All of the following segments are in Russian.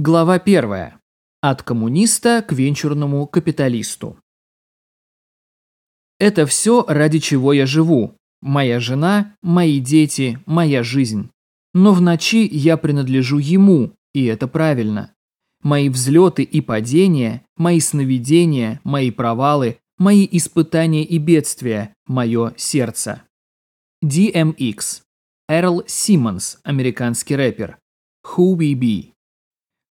Глава 1. От коммуниста к венчурному капиталисту. Это все, ради чего я живу. Моя жена, мои дети, моя жизнь. Но в ночи я принадлежу ему, и это правильно. Мои взлеты и падения, мои сновидения, мои провалы, мои испытания и бедствия, мое сердце. DMX. Эрл Симмонс, американский рэпер. Who We Be.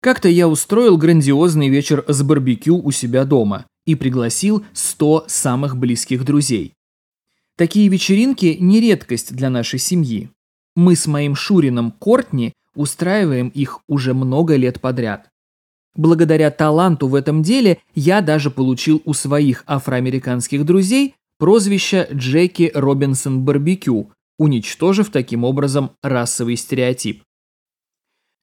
Как-то я устроил грандиозный вечер с барбекю у себя дома и пригласил 100 самых близких друзей. Такие вечеринки не редкость для нашей семьи. Мы с моим Шурином Кортни устраиваем их уже много лет подряд. Благодаря таланту в этом деле я даже получил у своих афроамериканских друзей прозвище Джеки Робинсон Барбекю, уничтожив таким образом расовый стереотип.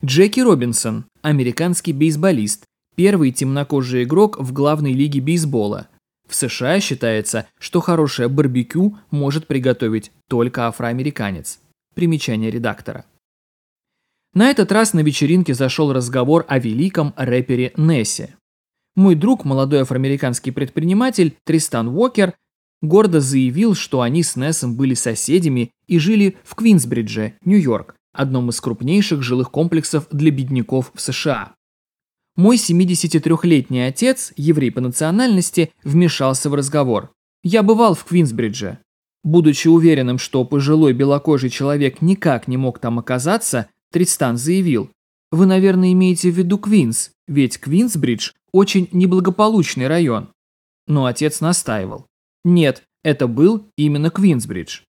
Джеки Робинсон, американский бейсболист, первый темнокожий игрок в главной лиге бейсбола. В США считается, что хорошее барбекю может приготовить только афроамериканец. Примечание редактора. На этот раз на вечеринке зашел разговор о великом рэпере Нессе. Мой друг, молодой афроамериканский предприниматель Тристан Уокер, гордо заявил, что они с Нессом были соседями и жили в Квинсбридже, Нью-Йорк, одном из крупнейших жилых комплексов для бедняков в США. Мой 73-летний отец, еврей по национальности, вмешался в разговор. Я бывал в Квинсбридже. Будучи уверенным, что пожилой белокожий человек никак не мог там оказаться, Тристан заявил, «Вы, наверное, имеете в виду Квинс, ведь Квинсбридж – очень неблагополучный район». Но отец настаивал. Нет, это был именно Квинсбридж.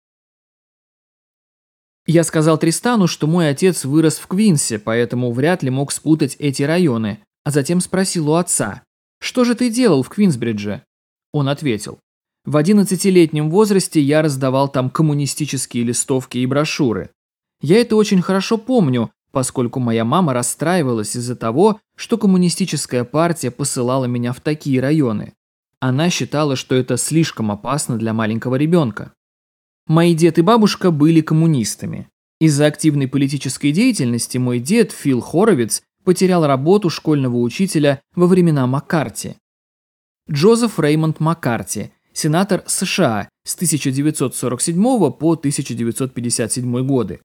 Я сказал Тристану, что мой отец вырос в Квинсе, поэтому вряд ли мог спутать эти районы, а затем спросил у отца, «Что же ты делал в Квинсбридже?» Он ответил, «В 11-летнем возрасте я раздавал там коммунистические листовки и брошюры. Я это очень хорошо помню, поскольку моя мама расстраивалась из-за того, что коммунистическая партия посылала меня в такие районы. Она считала, что это слишком опасно для маленького ребенка. Мои дед и бабушка были коммунистами. Из-за активной политической деятельности мой дед Фил Хоровиц потерял работу школьного учителя во времена Маккарти. Джозеф Реймонд Маккарти, сенатор США с 1947 по 1957 годы,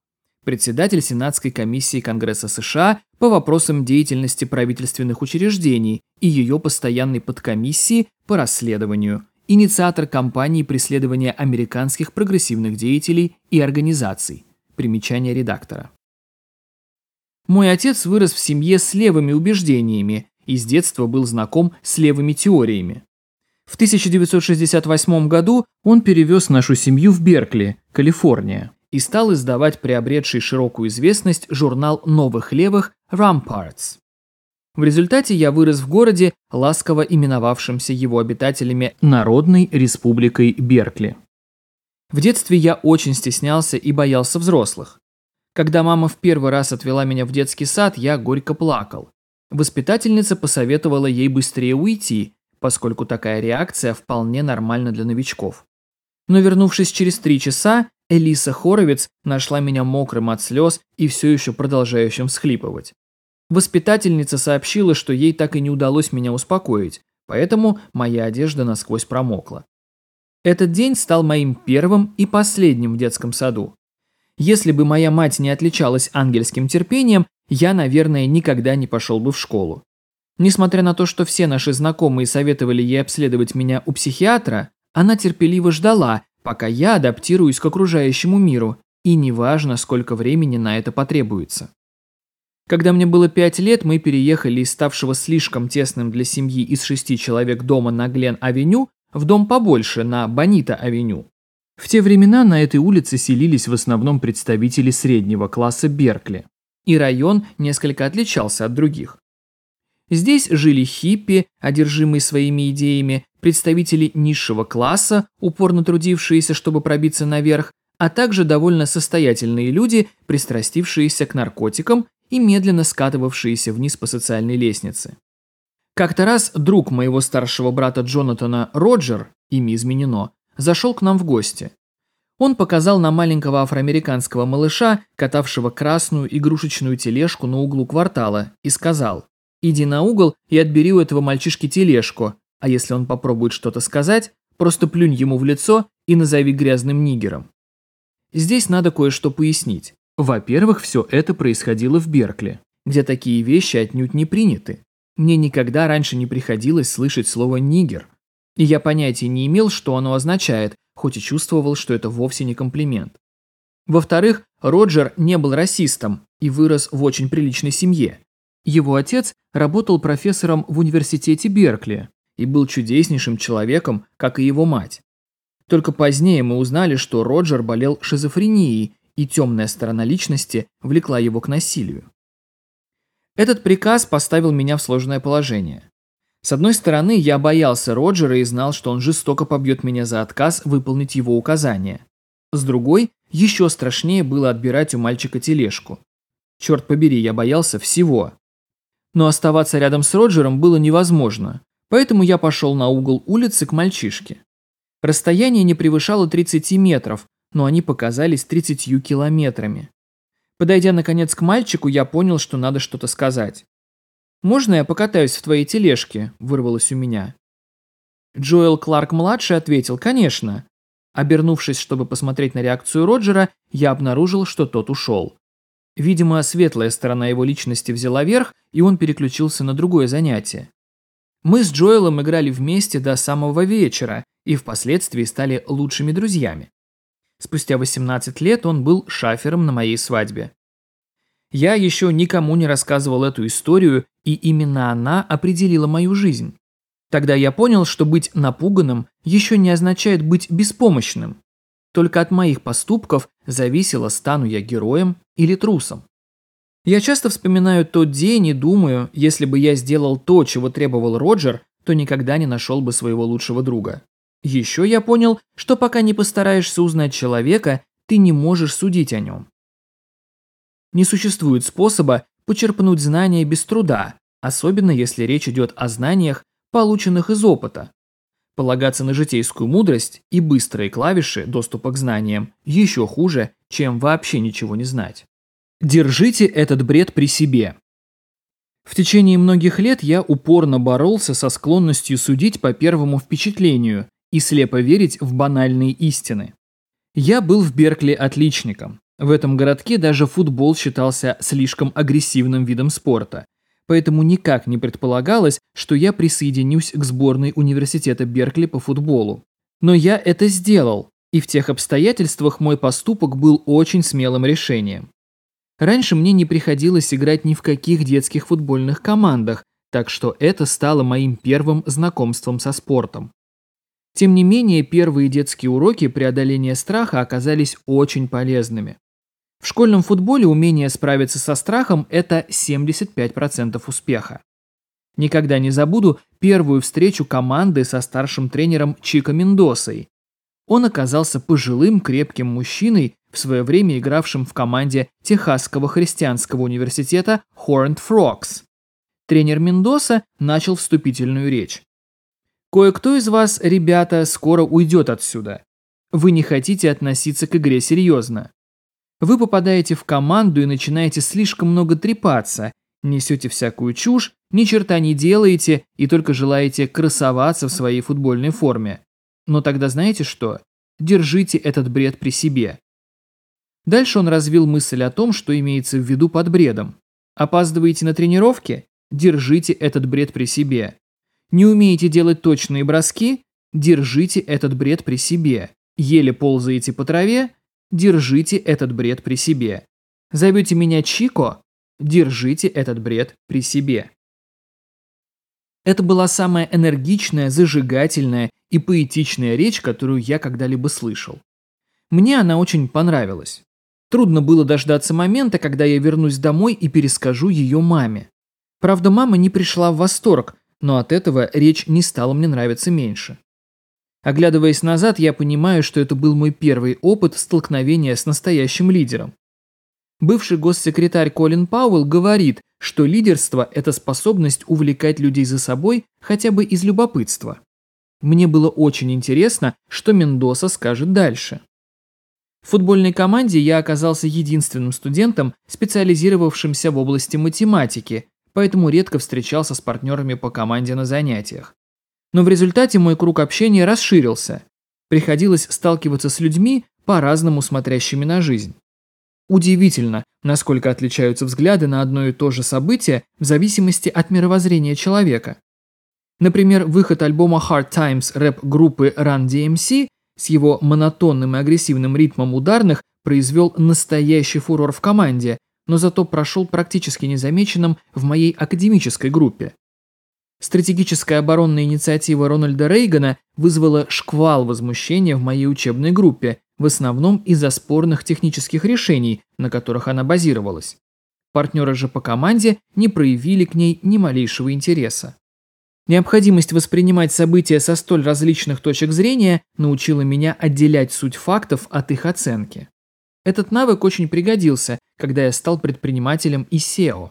председатель Сенатской комиссии Конгресса США по вопросам деятельности правительственных учреждений и ее постоянной подкомиссии по расследованию – инициатор кампании преследования американских прогрессивных деятелей и организаций. Примечание редактора. Мой отец вырос в семье с левыми убеждениями и с детства был знаком с левыми теориями. В 1968 году он перевез нашу семью в Беркли, Калифорния, и стал издавать приобретший широкую известность журнал новых левых Ramparts. В результате я вырос в городе, ласково именовавшемся его обитателями Народной Республикой Беркли. В детстве я очень стеснялся и боялся взрослых. Когда мама в первый раз отвела меня в детский сад, я горько плакал. Воспитательница посоветовала ей быстрее уйти, поскольку такая реакция вполне нормальна для новичков. Но вернувшись через три часа, Элиса Хоровец нашла меня мокрым от слез и все еще продолжающим всхлипывать. Воспитательница сообщила, что ей так и не удалось меня успокоить, поэтому моя одежда насквозь промокла. Этот день стал моим первым и последним в детском саду. Если бы моя мать не отличалась ангельским терпением, я, наверное, никогда не пошел бы в школу. Несмотря на то, что все наши знакомые советовали ей обследовать меня у психиатра, она терпеливо ждала, пока я адаптируюсь к окружающему миру, и неважно, сколько времени на это потребуется. Когда мне было пять лет, мы переехали из ставшего слишком тесным для семьи из шести человек дома на Глен-авеню в дом побольше, на Бонита-авеню. В те времена на этой улице селились в основном представители среднего класса Беркли, и район несколько отличался от других. Здесь жили хиппи, одержимые своими идеями, представители низшего класса, упорно трудившиеся, чтобы пробиться наверх, а также довольно состоятельные люди, пристрастившиеся к наркотикам и медленно скатывавшиеся вниз по социальной лестнице. Как-то раз друг моего старшего брата Джонатана Роджер, имя изменено, зашел к нам в гости. Он показал на маленького афроамериканского малыша, катавшего красную игрушечную тележку на углу квартала, и сказал, Иди на угол и отбери у этого мальчишки тележку, а если он попробует что-то сказать, просто плюнь ему в лицо и назови грязным нигером. Здесь надо кое-что пояснить. Во-первых, все это происходило в Беркли, где такие вещи отнюдь не приняты. Мне никогда раньше не приходилось слышать слово «нигер», и я понятия не имел, что оно означает, хоть и чувствовал, что это вовсе не комплимент. Во-вторых, Роджер не был расистом и вырос в очень приличной семье. Его отец работал профессором в университете Беркли и был чудеснейшим человеком, как и его мать. Только позднее мы узнали, что Роджер болел шизофренией, и темная сторона личности влекла его к насилию. Этот приказ поставил меня в сложное положение. С одной стороны, я боялся Роджера и знал, что он жестоко побьет меня за отказ выполнить его указания. С другой, еще страшнее было отбирать у мальчика тележку. Черт побери, я боялся всего. Но оставаться рядом с Роджером было невозможно, поэтому я пошел на угол улицы к мальчишке. Расстояние не превышало 30 метров, но они показались 30 километрами. Подойдя наконец к мальчику, я понял, что надо что-то сказать. «Можно я покатаюсь в твоей тележке?» – вырвалось у меня. Джоэл Кларк-младший ответил «Конечно». Обернувшись, чтобы посмотреть на реакцию Роджера, я обнаружил, что тот ушел. Видимо, светлая сторона его личности взяла верх, и он переключился на другое занятие. Мы с Джоэлом играли вместе до самого вечера и впоследствии стали лучшими друзьями. Спустя 18 лет он был шафером на моей свадьбе. Я еще никому не рассказывал эту историю, и именно она определила мою жизнь. Тогда я понял, что быть напуганным еще не означает быть беспомощным. Только от моих поступков зависело, стану я героем или трусом. Я часто вспоминаю тот день и думаю, если бы я сделал то, чего требовал Роджер, то никогда не нашел бы своего лучшего друга. Еще я понял, что пока не постараешься узнать человека, ты не можешь судить о нем. Не существует способа почерпнуть знания без труда, особенно если речь идет о знаниях, полученных из опыта. Полагаться на житейскую мудрость и быстрые клавиши доступа к знаниям еще хуже, чем вообще ничего не знать. Держите этот бред при себе. В течение многих лет я упорно боролся со склонностью судить по первому впечатлению и слепо верить в банальные истины. Я был в Беркли отличником. В этом городке даже футбол считался слишком агрессивным видом спорта, поэтому никак не предполагалось, что я присоединюсь к сборной университета Беркли по футболу. Но я это сделал, и в тех обстоятельствах мой поступок был очень смелым решением. Раньше мне не приходилось играть ни в каких детских футбольных командах, так что это стало моим первым знакомством со спортом. Тем не менее, первые детские уроки преодоления страха оказались очень полезными. В школьном футболе умение справиться со страхом – это 75% успеха. Никогда не забуду первую встречу команды со старшим тренером Чико Мендосой. Он оказался пожилым крепким мужчиной, в свое время игравшим в команде Техасского христианского университета Horned Frogs. Тренер Мендоса начал вступительную речь. Кое-кто из вас, ребята, скоро уйдет отсюда. Вы не хотите относиться к игре серьезно. Вы попадаете в команду и начинаете слишком много трепаться, несете всякую чушь, ни черта не делаете и только желаете красоваться в своей футбольной форме. Но тогда знаете что? Держите этот бред при себе. Дальше он развил мысль о том, что имеется в виду под бредом. Опаздываете на тренировки? Держите этот бред при себе. Не умеете делать точные броски? Держите этот бред при себе. Еле ползаете по траве? Держите этот бред при себе. Зовете меня Чико? Держите этот бред при себе. Это была самая энергичная, зажигательная и поэтичная речь, которую я когда-либо слышал. Мне она очень понравилась. Трудно было дождаться момента, когда я вернусь домой и перескажу ее маме. Правда, мама не пришла в восторг, но от этого речь не стала мне нравиться меньше. Оглядываясь назад, я понимаю, что это был мой первый опыт столкновения с настоящим лидером. Бывший госсекретарь Колин Пауэлл говорит, что лидерство – это способность увлекать людей за собой хотя бы из любопытства. Мне было очень интересно, что Мендоса скажет дальше. В футбольной команде я оказался единственным студентом, специализировавшимся в области математики, поэтому редко встречался с партнерами по команде на занятиях. Но в результате мой круг общения расширился. Приходилось сталкиваться с людьми, по-разному смотрящими на жизнь. Удивительно, насколько отличаются взгляды на одно и то же событие в зависимости от мировоззрения человека. Например, выход альбома Hard Times рэп-группы Run DMC с его монотонным и агрессивным ритмом ударных произвел настоящий фурор в команде, но зато прошел практически незамеченным в моей академической группе. Стратегическая оборонная инициатива Рональда Рейгана вызвала шквал возмущения в моей учебной группе, в основном из-за спорных технических решений, на которых она базировалась. Партнеры же по команде не проявили к ней ни малейшего интереса. Необходимость воспринимать события со столь различных точек зрения научила меня отделять суть фактов от их оценки. Этот навык очень пригодился, когда я стал предпринимателем и SEO.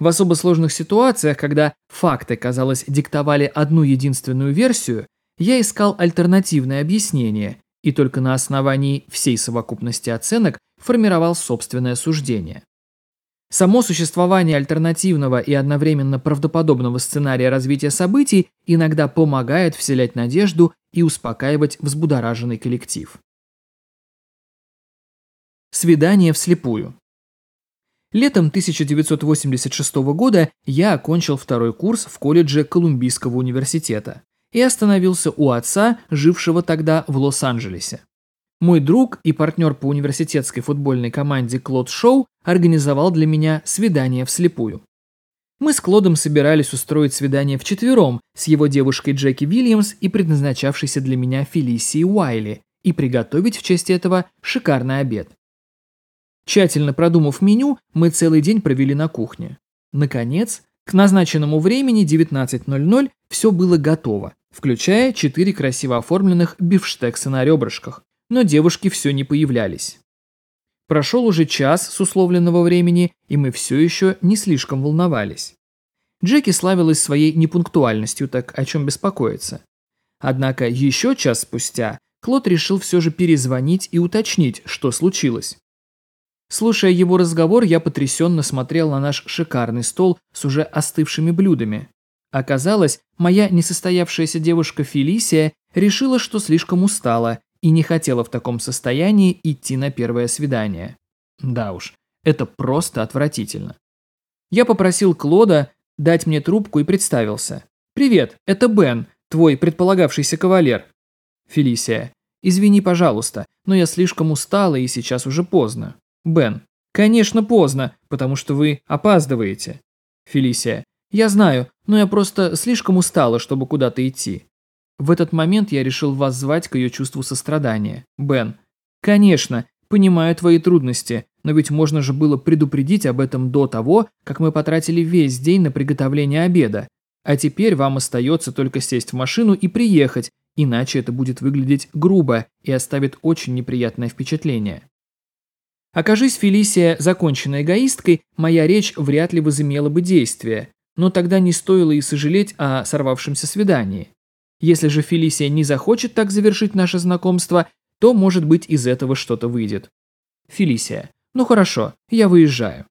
В особо сложных ситуациях, когда факты, казалось, диктовали одну единственную версию, я искал альтернативное объяснение и только на основании всей совокупности оценок формировал собственное суждение. Само существование альтернативного и одновременно правдоподобного сценария развития событий иногда помогает вселять надежду и успокаивать взбудораженный коллектив. Свидание вслепую. Летом 1986 года я окончил второй курс в колледже Колумбийского университета и остановился у отца, жившего тогда в Лос-Анджелесе. Мой друг и партнер по университетской футбольной команде Клод Шоу организовал для меня свидание вслепую. Мы с Клодом собирались устроить свидание вчетвером с его девушкой Джеки Вильямс и предназначавшейся для меня Фелисией Уайли и приготовить в честь этого шикарный обед. Тщательно продумав меню, мы целый день провели на кухне. Наконец, к назначенному времени 19.00 все было готово, включая четыре красиво оформленных бифштекса на ребрышках, но девушки все не появлялись. Прошел уже час с условленного времени, и мы все еще не слишком волновались. Джеки славилась своей непунктуальностью, так о чем беспокоиться. Однако еще час спустя Клод решил все же перезвонить и уточнить, что случилось. Слушая его разговор, я потрясенно смотрел на наш шикарный стол с уже остывшими блюдами. Оказалось, моя несостоявшаяся девушка Фелисия решила, что слишком устала и не хотела в таком состоянии идти на первое свидание. Да уж, это просто отвратительно. Я попросил Клода дать мне трубку и представился. «Привет, это Бен, твой предполагавшийся кавалер». Фелисия. «Извини, пожалуйста, но я слишком устала и сейчас уже поздно». Бен. «Конечно, поздно, потому что вы опаздываете». Фелисия. «Я знаю, но я просто слишком устала, чтобы куда-то идти». В этот момент я решил вас звать к ее чувству сострадания. Бен. «Конечно, понимаю твои трудности, но ведь можно же было предупредить об этом до того, как мы потратили весь день на приготовление обеда. А теперь вам остается только сесть в машину и приехать, иначе это будет выглядеть грубо и оставит очень неприятное впечатление». Окажись Фелисия законченной эгоисткой, моя речь вряд ли возымела бы действия, но тогда не стоило и сожалеть о сорвавшемся свидании. Если же Фелисия не захочет так завершить наше знакомство, то, может быть, из этого что-то выйдет. Фелисия. Ну хорошо, я выезжаю.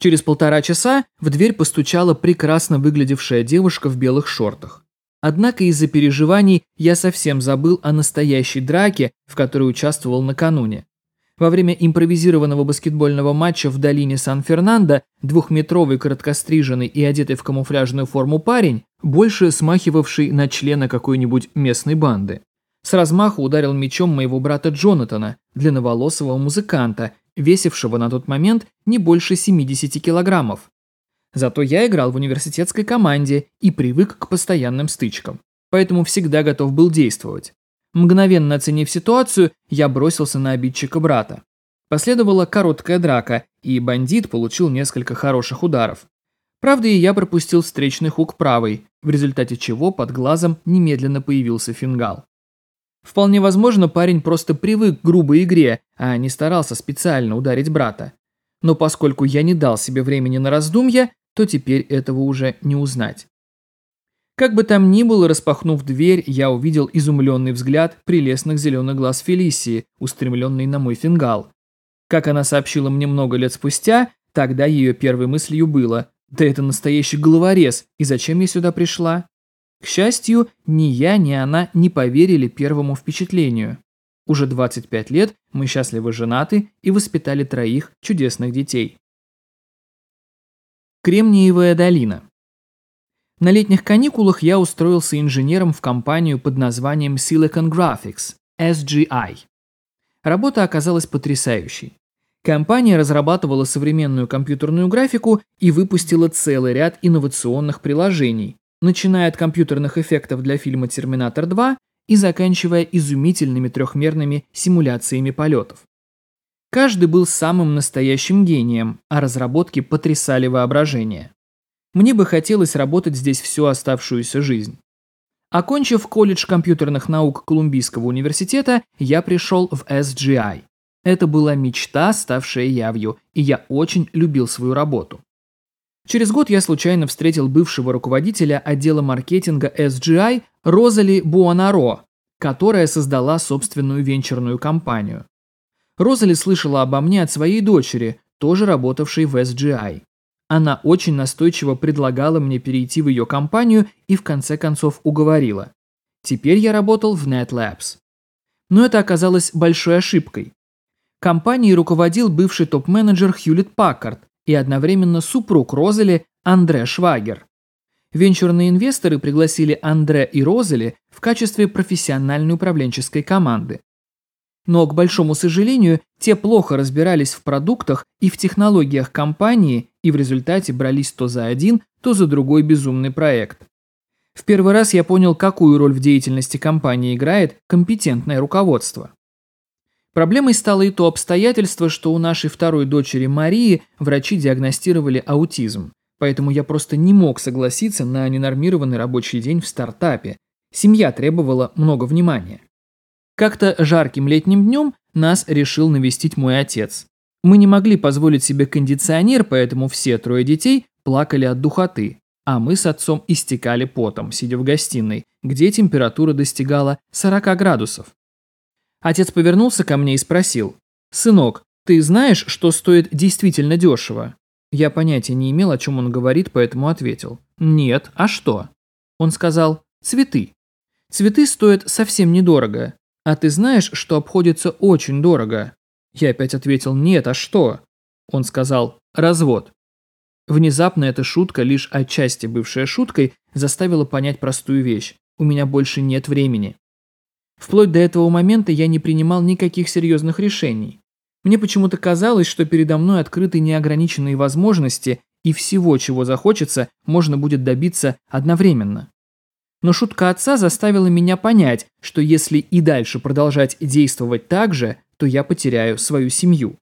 Через полтора часа в дверь постучала прекрасно выглядевшая девушка в белых шортах. Однако из-за переживаний я совсем забыл о настоящей драке, в которой участвовал накануне. Во время импровизированного баскетбольного матча в долине Сан-Фернандо двухметровый короткостриженный и одетый в камуфляжную форму парень, больше смахивавший на члена какой-нибудь местной банды, с размаху ударил мечом моего брата Джонатана, длинноволосого музыканта, весившего на тот момент не больше 70 килограммов. Зато я играл в университетской команде и привык к постоянным стычкам, поэтому всегда готов был действовать. Мгновенно оценив ситуацию, я бросился на обидчика брата. Последовала короткая драка, и бандит получил несколько хороших ударов. Правда, и я пропустил встречный хук правой, в результате чего под глазом немедленно появился фингал. Вполне возможно, парень просто привык к грубой игре, а не старался специально ударить брата. Но поскольку я не дал себе времени на раздумья, то теперь этого уже не узнать. Как бы там ни было, распахнув дверь, я увидел изумленный взгляд прелестных зеленых глаз Фелисии, устремленный на мой фингал. Как она сообщила мне много лет спустя, тогда ее первой мыслью было Да это настоящий головорез, и зачем я сюда пришла? К счастью, ни я, ни она не поверили первому впечатлению. Уже 25 лет мы счастливо женаты и воспитали троих чудесных детей. Кремниевая долина. На летних каникулах я устроился инженером в компанию под названием Silicon Graphics, SGI. Работа оказалась потрясающей. Компания разрабатывала современную компьютерную графику и выпустила целый ряд инновационных приложений, начиная от компьютерных эффектов для фильма «Терминатор 2» и заканчивая изумительными трехмерными симуляциями полетов. Каждый был самым настоящим гением, а разработки потрясали воображение. Мне бы хотелось работать здесь всю оставшуюся жизнь. Окончив колледж компьютерных наук Колумбийского университета, я пришел в SGI. Это была мечта, ставшая явью, и я очень любил свою работу. Через год я случайно встретил бывшего руководителя отдела маркетинга SGI Розали Буанаро, которая создала собственную венчурную компанию. Розали слышала обо мне от своей дочери, тоже работавшей в SGI. Она очень настойчиво предлагала мне перейти в ее компанию и в конце концов уговорила. Теперь я работал в NetLabs. Но это оказалось большой ошибкой. Компанией руководил бывший топ-менеджер Хьюлит Паккард и одновременно супруг Розели Андре Швагер. Венчурные инвесторы пригласили Андре и Розели в качестве профессиональной управленческой команды. Но, к большому сожалению, те плохо разбирались в продуктах и в технологиях компании и в результате брались то за один, то за другой безумный проект. В первый раз я понял, какую роль в деятельности компании играет компетентное руководство. Проблемой стало и то обстоятельство, что у нашей второй дочери Марии врачи диагностировали аутизм, поэтому я просто не мог согласиться на ненормированный рабочий день в стартапе. Семья требовала много внимания. Как-то жарким летним днем нас решил навестить мой отец. Мы не могли позволить себе кондиционер, поэтому все трое детей плакали от духоты, а мы с отцом истекали потом, сидя в гостиной, где температура достигала 40 градусов. Отец повернулся ко мне и спросил, «Сынок, ты знаешь, что стоит действительно дешево?» Я понятия не имел, о чем он говорит, поэтому ответил, «Нет, а что?» Он сказал, «Цветы. Цветы стоят совсем недорого, «А ты знаешь, что обходится очень дорого?» Я опять ответил «Нет, а что?» Он сказал «Развод». Внезапно эта шутка, лишь отчасти бывшая шуткой, заставила понять простую вещь. У меня больше нет времени. Вплоть до этого момента я не принимал никаких серьезных решений. Мне почему-то казалось, что передо мной открыты неограниченные возможности, и всего, чего захочется, можно будет добиться одновременно. Но шутка отца заставила меня понять, что если и дальше продолжать действовать так же, то я потеряю свою семью.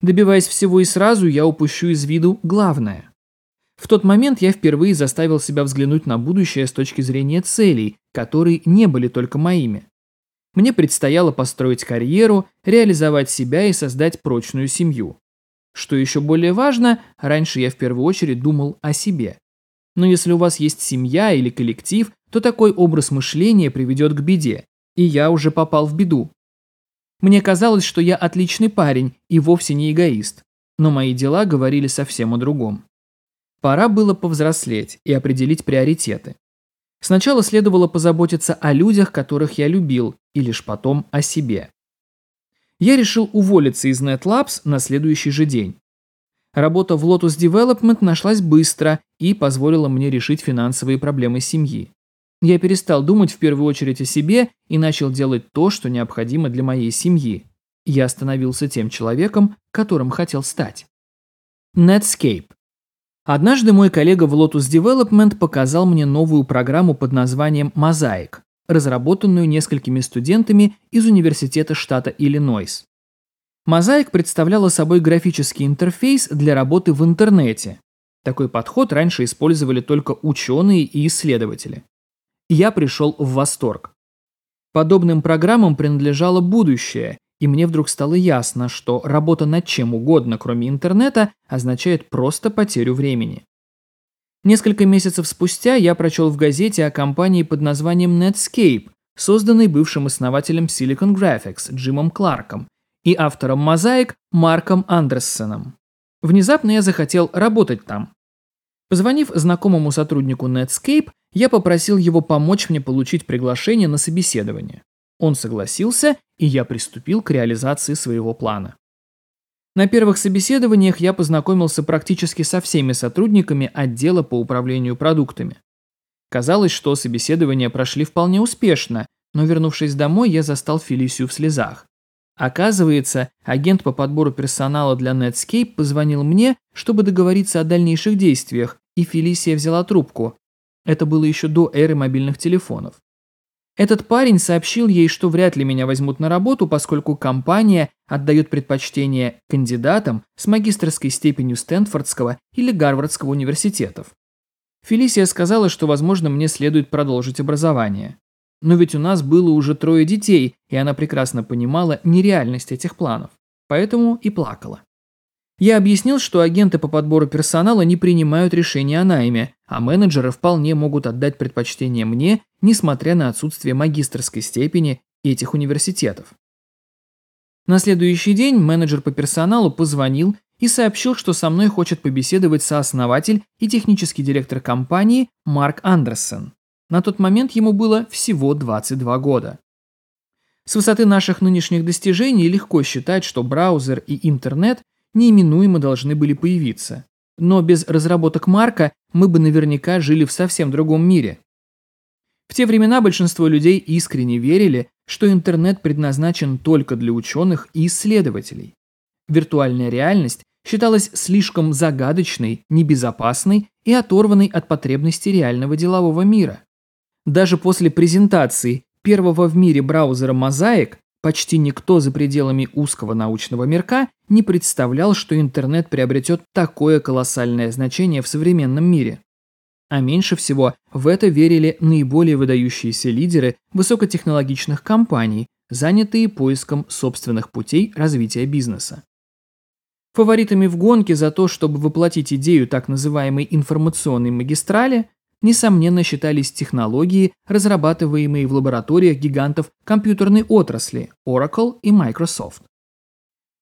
Добиваясь всего и сразу, я упущу из виду главное. В тот момент я впервые заставил себя взглянуть на будущее с точки зрения целей, которые не были только моими. Мне предстояло построить карьеру, реализовать себя и создать прочную семью. Что еще более важно, раньше я в первую очередь думал о себе. Но если у вас есть семья или коллектив, то такой образ мышления приведет к беде, и я уже попал в беду. Мне казалось, что я отличный парень и вовсе не эгоист, но мои дела говорили совсем о другом. Пора было повзрослеть и определить приоритеты. Сначала следовало позаботиться о людях, которых я любил, и лишь потом о себе. Я решил уволиться из NetLabs на следующий же день. Работа в Lotus Development нашлась быстро и позволила мне решить финансовые проблемы семьи. Я перестал думать в первую очередь о себе и начал делать то, что необходимо для моей семьи. Я становился тем человеком, которым хотел стать. Netscape. Однажды мой коллега в Lotus Development показал мне новую программу под названием Mosaic, разработанную несколькими студентами из университета штата Иллинойс. Mosaic представляла собой графический интерфейс для работы в интернете. Такой подход раньше использовали только ученые и исследователи я пришел в восторг. Подобным программам принадлежало будущее, и мне вдруг стало ясно, что работа над чем угодно, кроме интернета, означает просто потерю времени. Несколько месяцев спустя я прочел в газете о компании под названием Netscape, созданной бывшим основателем Silicon Graphics Джимом Кларком и автором Mosaic Марком Андерсоном. Внезапно я захотел работать там. Позвонив знакомому сотруднику Netscape, я попросил его помочь мне получить приглашение на собеседование. Он согласился, и я приступил к реализации своего плана. На первых собеседованиях я познакомился практически со всеми сотрудниками отдела по управлению продуктами. Казалось, что собеседования прошли вполне успешно, но вернувшись домой, я застал Фелисию в слезах. Оказывается, агент по подбору персонала для Netscape позвонил мне, чтобы договориться о дальнейших действиях, и Фелисия взяла трубку. Это было еще до эры мобильных телефонов. Этот парень сообщил ей, что вряд ли меня возьмут на работу, поскольку компания отдает предпочтение кандидатам с магистрской степенью Стэнфордского или Гарвардского университетов. Фелисия сказала, что, возможно, мне следует продолжить образование. Но ведь у нас было уже трое детей, и она прекрасно понимала нереальность этих планов. Поэтому и плакала. Я объяснил, что агенты по подбору персонала не принимают решения о найме, а менеджеры вполне могут отдать предпочтение мне, несмотря на отсутствие магистрской степени этих университетов. На следующий день менеджер по персоналу позвонил и сообщил, что со мной хочет побеседовать сооснователь и технический директор компании Марк Андерсон. На тот момент ему было всего 22 года. С высоты наших нынешних достижений легко считать, что браузер и интернет неименуемо должны были появиться. Но без разработок Марка мы бы наверняка жили в совсем другом мире. В те времена большинство людей искренне верили, что интернет предназначен только для ученых и исследователей. Виртуальная реальность считалась слишком загадочной, небезопасной и оторванной от потребностей реального делового мира. Даже после презентации первого в мире браузера Mosaic Почти никто за пределами узкого научного мирка не представлял, что интернет приобретет такое колоссальное значение в современном мире. А меньше всего в это верили наиболее выдающиеся лидеры высокотехнологичных компаний, занятые поиском собственных путей развития бизнеса. Фаворитами в гонке за то, чтобы воплотить идею так называемой информационной магистрали, несомненно считались технологии, разрабатываемые в лабораториях гигантов компьютерной отрасли Oracle и Microsoft.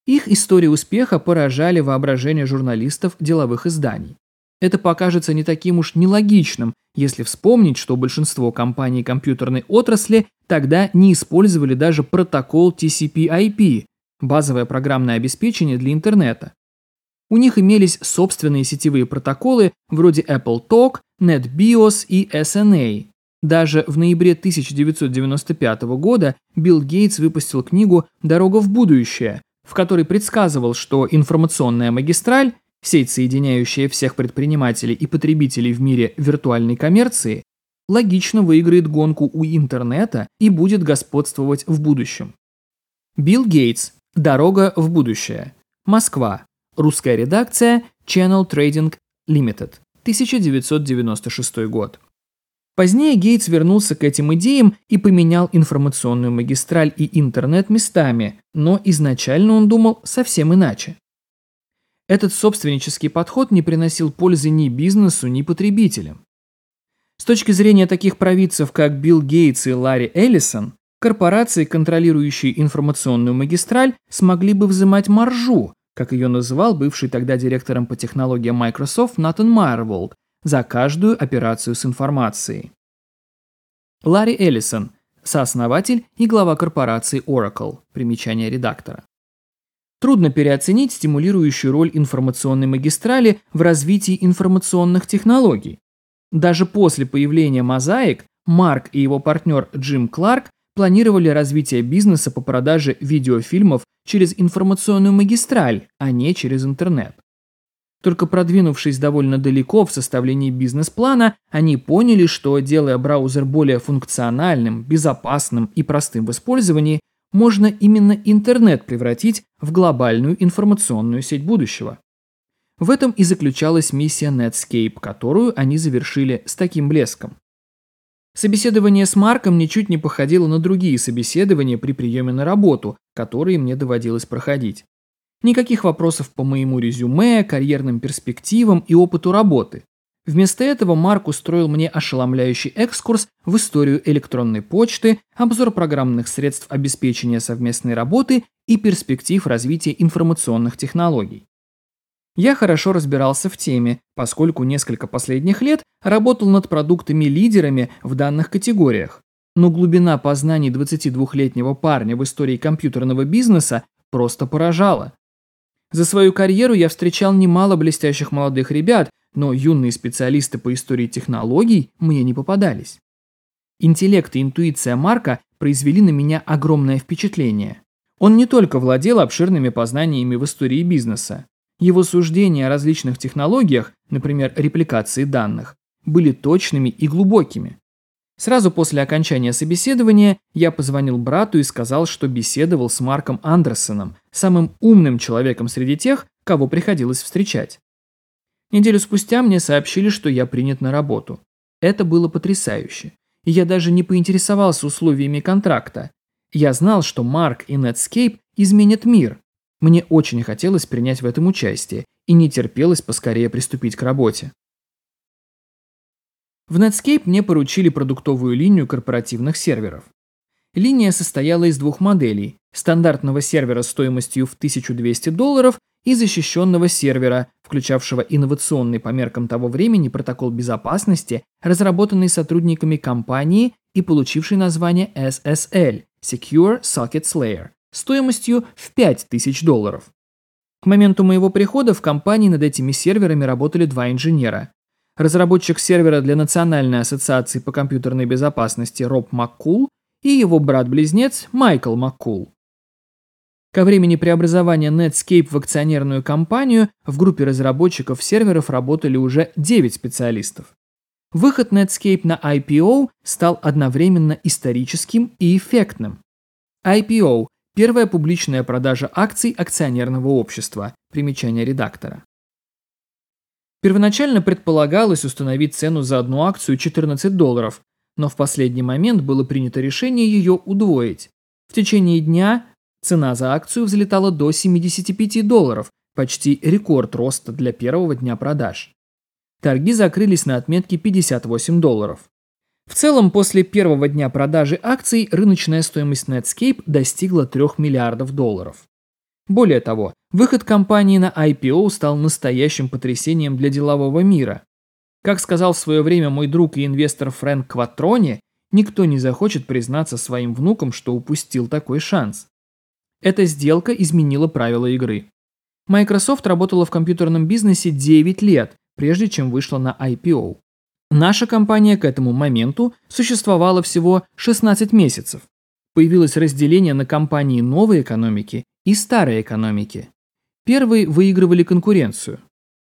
Их истории успеха поражали воображение журналистов деловых изданий. Это покажется не таким уж нелогичным, если вспомнить, что большинство компаний компьютерной отрасли тогда не использовали даже протокол TCP/IP, базовое программное обеспечение для интернета. У них имелись собственные сетевые протоколы вроде Apple Talk, NetBIOS и SNA. Даже в ноябре 1995 года Билл Гейтс выпустил книгу «Дорога в будущее», в которой предсказывал, что информационная магистраль, сеть, соединяющая всех предпринимателей и потребителей в мире виртуальной коммерции, логично выиграет гонку у интернета и будет господствовать в будущем. Билл Гейтс. Дорога в будущее. Москва. Русская редакция Channel Trading Limited, 1996 год. Позднее Гейтс вернулся к этим идеям и поменял информационную магистраль и интернет местами, но изначально он думал совсем иначе. Этот собственнический подход не приносил пользы ни бизнесу, ни потребителям. С точки зрения таких провидцев, как Билл Гейтс и Ларри Эллисон, корпорации, контролирующие информационную магистраль, смогли бы взимать маржу, как ее называл бывший тогда директором по технологиям Microsoft Натан Майерволд, за каждую операцию с информацией. Ларри Эллисон, сооснователь и глава корпорации Oracle, примечание редактора. Трудно переоценить стимулирующую роль информационной магистрали в развитии информационных технологий. Даже после появления мозаик Марк и его партнер Джим Кларк планировали развитие бизнеса по продаже видеофильмов через информационную магистраль, а не через интернет. Только продвинувшись довольно далеко в составлении бизнес-плана, они поняли, что, делая браузер более функциональным, безопасным и простым в использовании, можно именно интернет превратить в глобальную информационную сеть будущего. В этом и заключалась миссия Netscape, которую они завершили с таким блеском. Собеседование с Марком ничуть не походило на другие собеседования при приеме на работу, которые мне доводилось проходить. Никаких вопросов по моему резюме, карьерным перспективам и опыту работы. Вместо этого Марк устроил мне ошеломляющий экскурс в историю электронной почты, обзор программных средств обеспечения совместной работы и перспектив развития информационных технологий. Я хорошо разбирался в теме, поскольку несколько последних лет работал над продуктами-лидерами в данных категориях. Но глубина познаний 22-летнего парня в истории компьютерного бизнеса просто поражала. За свою карьеру я встречал немало блестящих молодых ребят, но юные специалисты по истории технологий мне не попадались. Интеллект и интуиция Марка произвели на меня огромное впечатление. Он не только владел обширными познаниями в истории бизнеса. Его суждения о различных технологиях, например, репликации данных, были точными и глубокими. Сразу после окончания собеседования я позвонил брату и сказал, что беседовал с Марком Андерсоном, самым умным человеком среди тех, кого приходилось встречать. Неделю спустя мне сообщили, что я принят на работу. Это было потрясающе. И я даже не поинтересовался условиями контракта. Я знал, что Марк и Netscape изменят мир. Мне очень хотелось принять в этом участие и не терпелось поскорее приступить к работе. В Netscape мне поручили продуктовую линию корпоративных серверов. Линия состояла из двух моделей – стандартного сервера стоимостью в 1200 долларов и защищенного сервера, включавшего инновационный по меркам того времени протокол безопасности, разработанный сотрудниками компании и получивший название SSL – Secure Sockets Layer, стоимостью в 5000 долларов. К моменту моего прихода в компании над этими серверами работали два инженера разработчик сервера для Национальной ассоциации по компьютерной безопасности Роб Маккул и его брат-близнец Майкл Маккул. Ко времени преобразования Netscape в акционерную компанию в группе разработчиков серверов работали уже 9 специалистов. Выход Netscape на IPO стал одновременно историческим и эффектным. IPO – первая публичная продажа акций акционерного общества, примечание редактора. Первоначально предполагалось установить цену за одну акцию 14 долларов, но в последний момент было принято решение ее удвоить. В течение дня цена за акцию взлетала до 75 долларов, почти рекорд роста для первого дня продаж. Торги закрылись на отметке 58 долларов. В целом, после первого дня продажи акций рыночная стоимость Netscape достигла 3 миллиардов долларов. Более того, выход компании на IPO стал настоящим потрясением для делового мира. Как сказал в свое время мой друг и инвестор Фрэнк Кватрони, никто не захочет признаться своим внукам, что упустил такой шанс. Эта сделка изменила правила игры. Microsoft работала в компьютерном бизнесе 9 лет, прежде чем вышла на IPO. Наша компания к этому моменту существовала всего 16 месяцев. Появилось разделение на компании новой экономики и старой экономики. Первые выигрывали конкуренцию.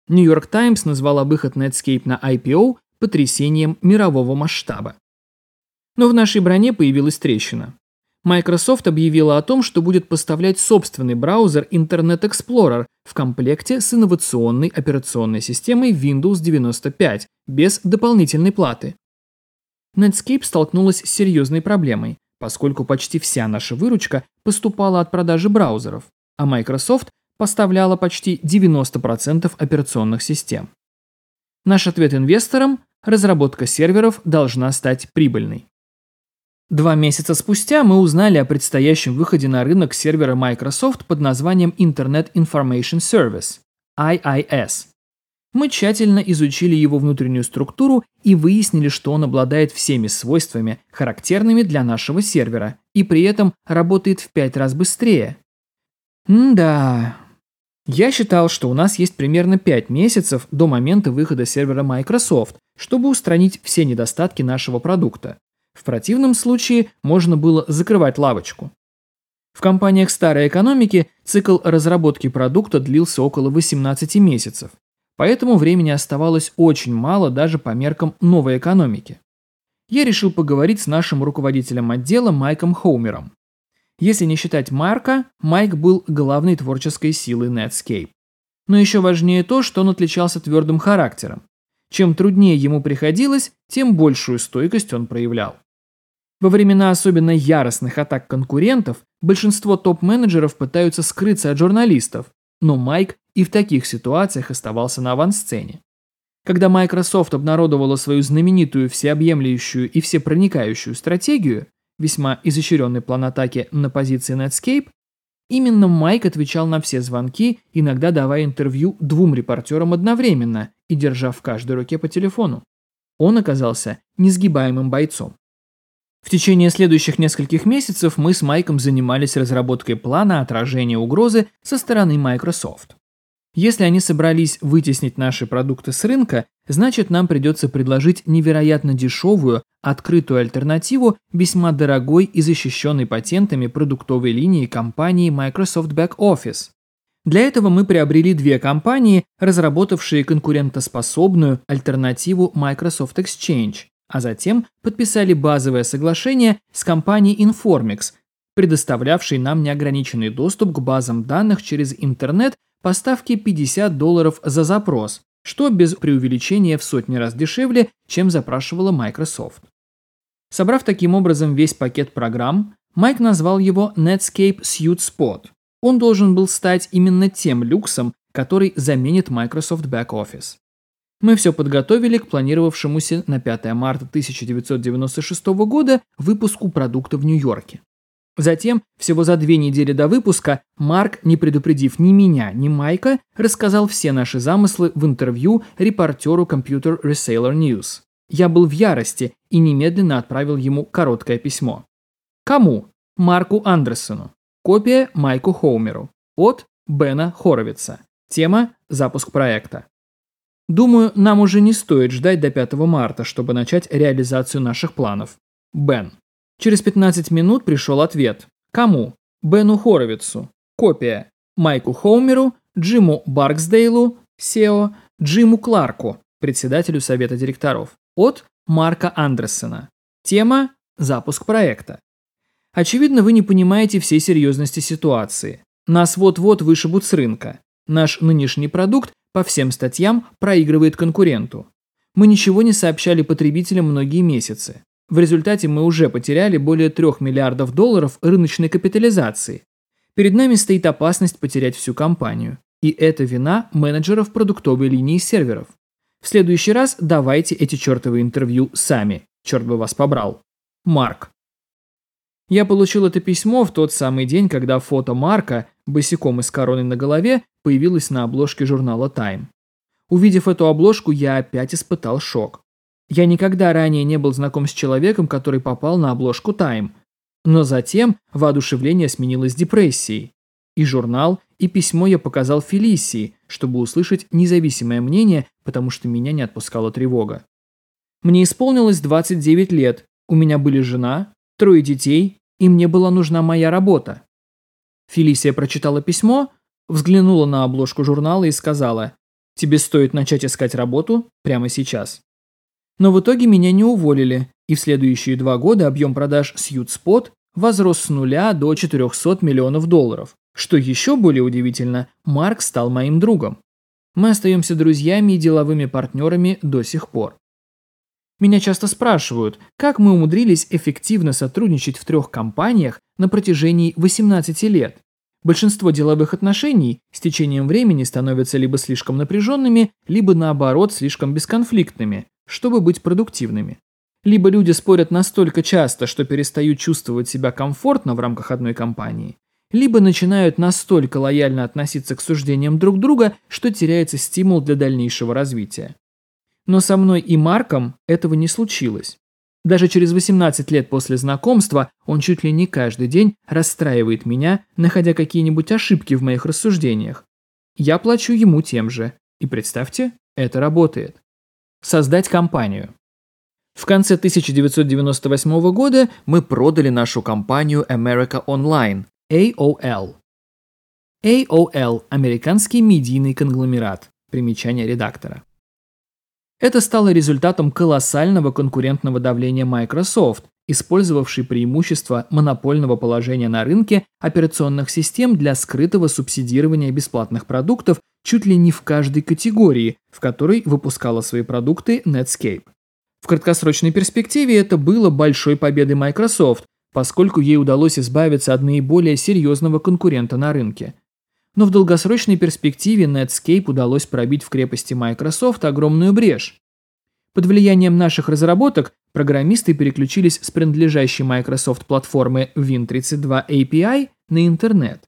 Нью-Йорк Таймс назвала выход Netscape на IPO потрясением мирового масштаба. Но в нашей броне появилась трещина. Microsoft объявила о том, что будет поставлять собственный браузер Internet Explorer в комплекте с инновационной операционной системой Windows 95 без дополнительной платы. Netscape столкнулась с серьезной проблемой поскольку почти вся наша выручка поступала от продажи браузеров, а Microsoft поставляла почти 90% операционных систем. Наш ответ инвесторам – разработка серверов должна стать прибыльной. Два месяца спустя мы узнали о предстоящем выходе на рынок сервера Microsoft под названием Internet Information Service – IIS. Мы тщательно изучили его внутреннюю структуру и выяснили, что он обладает всеми свойствами, характерными для нашего сервера, и при этом работает в пять раз быстрее. М-да. Я считал, что у нас есть примерно 5 месяцев до момента выхода сервера Microsoft, чтобы устранить все недостатки нашего продукта. В противном случае можно было закрывать лавочку. В компаниях старой экономики цикл разработки продукта длился около 18 месяцев. Поэтому времени оставалось очень мало даже по меркам новой экономики. Я решил поговорить с нашим руководителем отдела Майком Хоумером. Если не считать Марка, Майк был главной творческой силой Netscape. Но еще важнее то, что он отличался твердым характером. Чем труднее ему приходилось, тем большую стойкость он проявлял. Во времена особенно яростных атак конкурентов большинство топ-менеджеров пытаются скрыться от журналистов, но Майк и в таких ситуациях оставался на авансцене. Когда Microsoft обнародовала свою знаменитую всеобъемлющую и всепроникающую стратегию, весьма изощренный план атаки на позиции Netscape, Именно Майк отвечал на все звонки, иногда давая интервью двум репортерам одновременно и держа в каждой руке по телефону. Он оказался несгибаемым бойцом. В течение следующих нескольких месяцев мы с Майком занимались разработкой плана отражения угрозы со стороны Microsoft. Если они собрались вытеснить наши продукты с рынка, значит нам придется предложить невероятно дешевую, открытую альтернативу весьма дорогой и защищенной патентами продуктовой линии компании Microsoft Back Office. Для этого мы приобрели две компании, разработавшие конкурентоспособную альтернативу Microsoft Exchange, а затем подписали базовое соглашение с компанией Informix, предоставлявшей нам неограниченный доступ к базам данных через интернет по ставке 50 долларов за запрос, что без преувеличения в сотни раз дешевле, чем запрашивала Microsoft. Собрав таким образом весь пакет программ, Майк назвал его Netscape Suite Spot. Он должен был стать именно тем люксом, который заменит Microsoft Back Office. Мы все подготовили к планировавшемуся на 5 марта 1996 года выпуску продукта в Нью-Йорке. Затем, всего за две недели до выпуска, Марк, не предупредив ни меня, ни Майка, рассказал все наши замыслы в интервью репортеру Computer Reseller News. Я был в ярости и немедленно отправил ему короткое письмо. Кому? Марку Андерсону. Копия Майку Хоумеру. От Бена Хоровица. Тема «Запуск проекта». Думаю, нам уже не стоит ждать до 5 марта, чтобы начать реализацию наших планов. Бен. Через 15 минут пришел ответ. Кому? Бену Хоровицу. Копия. Майку Хоумеру, Джиму Барксдейлу, SEO, Джиму Кларку, председателю совета директоров. От Марка Андерсона. Тема – запуск проекта. Очевидно, вы не понимаете всей серьезности ситуации. Нас вот-вот вышибут с рынка. Наш нынешний продукт по всем статьям проигрывает конкуренту. Мы ничего не сообщали потребителям многие месяцы. В результате мы уже потеряли более 3 миллиардов долларов рыночной капитализации. Перед нами стоит опасность потерять всю компанию. И это вина менеджеров продуктовой линии серверов. В следующий раз давайте эти чертовы интервью сами. Черт бы вас побрал. Марк. Я получил это письмо в тот самый день, когда фото Марка, босиком и с короной на голове, появилось на обложке журнала Time. Увидев эту обложку, я опять испытал шок. Я никогда ранее не был знаком с человеком, который попал на обложку Time. Но затем воодушевление сменилось депрессией. И журнал, и письмо я показал Фелисии, чтобы услышать независимое мнение, потому что меня не отпускала тревога. Мне исполнилось 29 лет, у меня были жена, трое детей, и мне была нужна моя работа. Фелисия прочитала письмо, взглянула на обложку журнала и сказала, «Тебе стоит начать искать работу прямо сейчас». Но в итоге меня не уволили, и в следующие два года объем продаж SuitSpot возрос с нуля до 400 миллионов долларов. Что еще более удивительно, Марк стал моим другом. Мы остаемся друзьями и деловыми партнерами до сих пор. Меня часто спрашивают, как мы умудрились эффективно сотрудничать в трех компаниях на протяжении 18 лет. Большинство деловых отношений с течением времени становятся либо слишком напряженными, либо наоборот слишком бесконфликтными, чтобы быть продуктивными. Либо люди спорят настолько часто, что перестают чувствовать себя комфортно в рамках одной компании, либо начинают настолько лояльно относиться к суждениям друг друга, что теряется стимул для дальнейшего развития. Но со мной и Марком этого не случилось. Даже через 18 лет после знакомства он чуть ли не каждый день расстраивает меня, находя какие-нибудь ошибки в моих рассуждениях. Я плачу ему тем же. И представьте, это работает создать компанию. В конце 1998 года мы продали нашу компанию America Online, AOL. AOL – американский медийный конгломерат. Примечание редактора. Это стало результатом колоссального конкурентного давления Microsoft, использовавшей преимущество монопольного положения на рынке операционных систем для скрытого субсидирования бесплатных продуктов чуть ли не в каждой категории, в которой выпускала свои продукты Netscape. В краткосрочной перспективе это было большой победой Microsoft, поскольку ей удалось избавиться от наиболее серьезного конкурента на рынке. Но в долгосрочной перспективе Netscape удалось пробить в крепости Microsoft огромную брешь. Под влиянием наших разработок программисты переключились с принадлежащей Microsoft платформы Win32 API на интернет.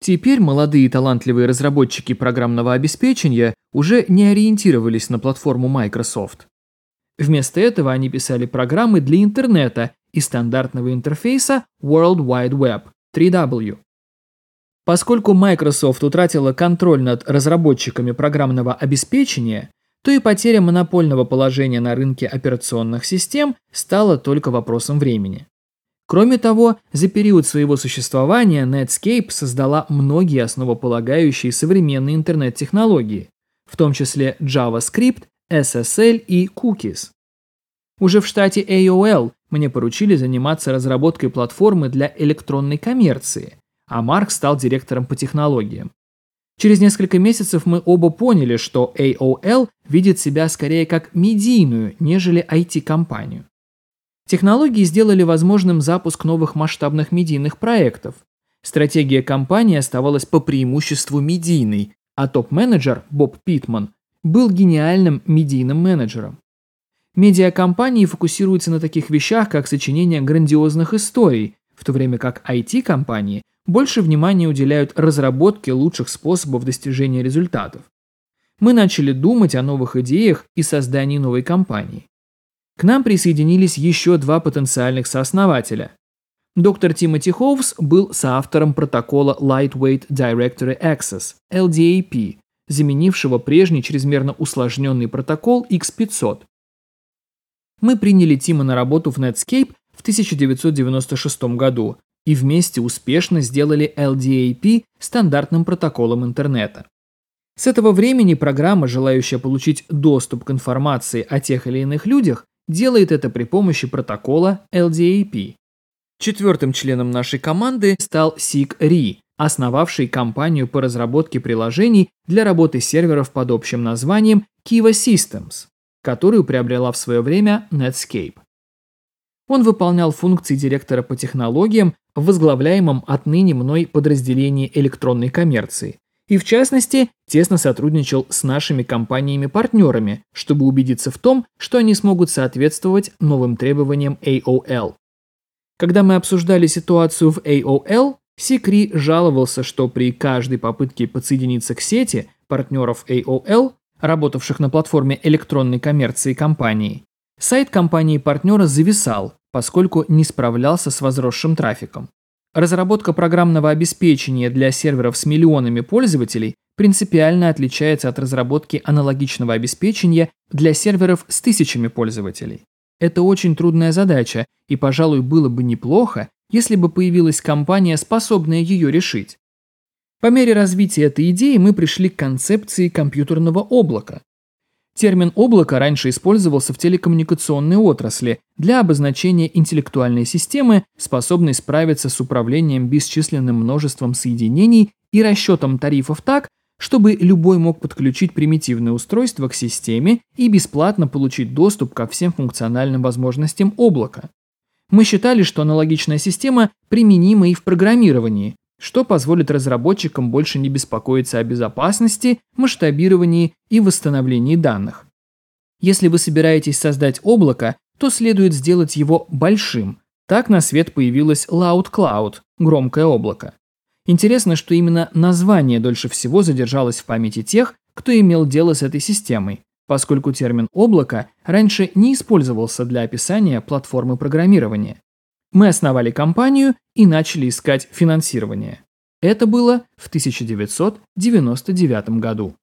Теперь молодые талантливые разработчики программного обеспечения уже не ориентировались на платформу Microsoft. Вместо этого они писали программы для интернета и стандартного интерфейса World Wide Web 3W. Поскольку Microsoft утратила контроль над разработчиками программного обеспечения, то и потеря монопольного положения на рынке операционных систем стала только вопросом времени. Кроме того, за период своего существования Netscape создала многие основополагающие современные интернет-технологии, в том числе JavaScript, SSL и Cookies. Уже в штате AOL мне поручили заниматься разработкой платформы для электронной коммерции, а Марк стал директором по технологиям. Через несколько месяцев мы оба поняли, что AOL видит себя скорее как медийную, нежели IT-компанию. Технологии сделали возможным запуск новых масштабных медийных проектов. Стратегия компании оставалась по преимуществу медийной, а топ-менеджер Боб Питман был гениальным медийным менеджером. Медиакомпании фокусируются на таких вещах, как сочинение грандиозных историй, в то время как IT-компании больше внимания уделяют разработке лучших способов достижения результатов. Мы начали думать о новых идеях и создании новой компании. К нам присоединились еще два потенциальных сооснователя. Доктор Тимоти Хоувс был соавтором протокола Lightweight Directory Access, LDAP, заменившего прежний чрезмерно усложненный протокол X500. Мы приняли Тима на работу в Netscape в 1996 году и вместе успешно сделали LDAP стандартным протоколом интернета. С этого времени программа, желающая получить доступ к информации о тех или иных людях, делает это при помощи протокола LDAP. Четвертым членом нашей команды стал Сик Ри, основавший компанию по разработке приложений для работы серверов под общим названием Kiva Systems, которую приобрела в свое время Netscape. Он выполнял функции директора по технологиям в возглавляемом отныне мной подразделении электронной коммерции и, в частности, тесно сотрудничал с нашими компаниями-партнерами, чтобы убедиться в том, что они смогут соответствовать новым требованиям AOL. Когда мы обсуждали ситуацию в AOL, Сикри жаловался, что при каждой попытке подсоединиться к сети партнеров AOL работавших на платформе электронной коммерции компании, сайт компании-партнера зависал, поскольку не справлялся с возросшим трафиком. Разработка программного обеспечения для серверов с миллионами пользователей принципиально отличается от разработки аналогичного обеспечения для серверов с тысячами пользователей. Это очень трудная задача, и, пожалуй, было бы неплохо, если бы появилась компания, способная ее решить. По мере развития этой идеи мы пришли к концепции компьютерного облака. Термин «облако» раньше использовался в телекоммуникационной отрасли для обозначения интеллектуальной системы, способной справиться с управлением бесчисленным множеством соединений и расчетом тарифов так, чтобы любой мог подключить примитивное устройство к системе и бесплатно получить доступ ко всем функциональным возможностям облака. Мы считали, что аналогичная система применима и в программировании, что позволит разработчикам больше не беспокоиться о безопасности, масштабировании и восстановлении данных. Если вы собираетесь создать облако, то следует сделать его большим. Так на свет появилось Loud Cloud – громкое облако. Интересно, что именно название дольше всего задержалось в памяти тех, кто имел дело с этой системой, поскольку термин «облако» раньше не использовался для описания платформы программирования. Мы основали компанию и начали искать финансирование. Это было в 1999 году.